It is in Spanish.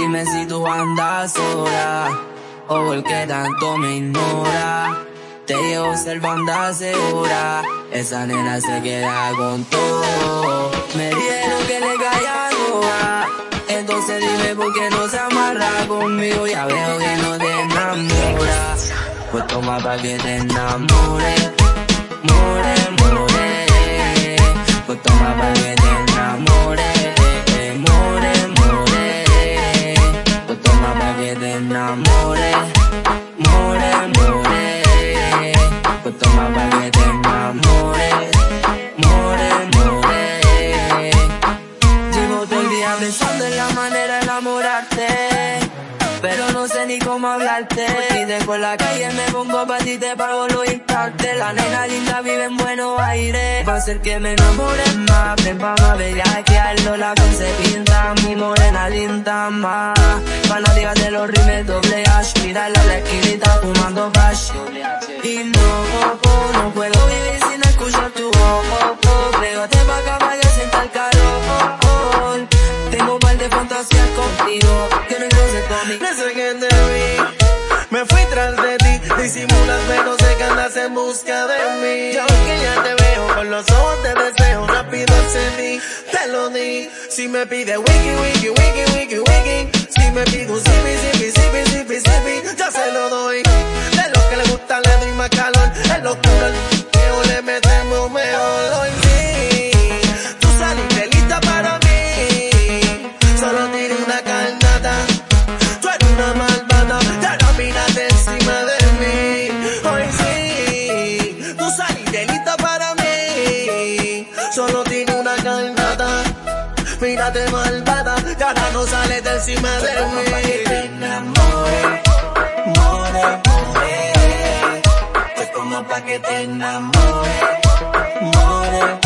Dime si tú andas sola o el que tanto me ignora. Te llevo ser banda segura, esa nena se queda con todo. Me dijeron que le caía entonces dime por qué no se amarra conmigo. Ya veo que no te enamora, pues toma pa' que te enamore, more, more. More, more. Pues toma pa' que te enamore, more, more. Llevo todo el día pensando en la manera de enamorarte. Pero no sé ni cómo hablarte. Y después la calle me pongo pa' ti, te pago los instantes. La nena linda vive en buenos aires. Va a ser que me enamore más. Ven pa' más bellaquearlo, la con se pinta. Mi morena linda más. Fanática de los rimes doble. Mira la esquinita fumando flash. Y no, no puedo vivir sin escuchar tu voz. Pégate pa' acá pa' que sienta el calor. Tengo un par de fantasías contigo. No hay conmigo. Desde que te vi, me fui tras de ti. Disimulas, pero sé que andas en busca de mí. Yo que ya te veo, con los ojos te deseo. Rápido accedí, te lo di. Si me pide wiki, wiki, wiki, wiki, wiki. Si me pide un zipi, zipi, zipi, zipi, zipi. Ya se lo doy. De lo que le gusta le doy más calor. Es locura, el le metemos mejor. Hoy sí, tú saliste lista para mí. Solo tiré una carnada. Tú eres una malvada, ya no miraste encima de mí. Hoy sí, tú saliste Mírate malvada, ya no sales de encima de mí. enamore, more, more. Pues como pa' que te enamore, more,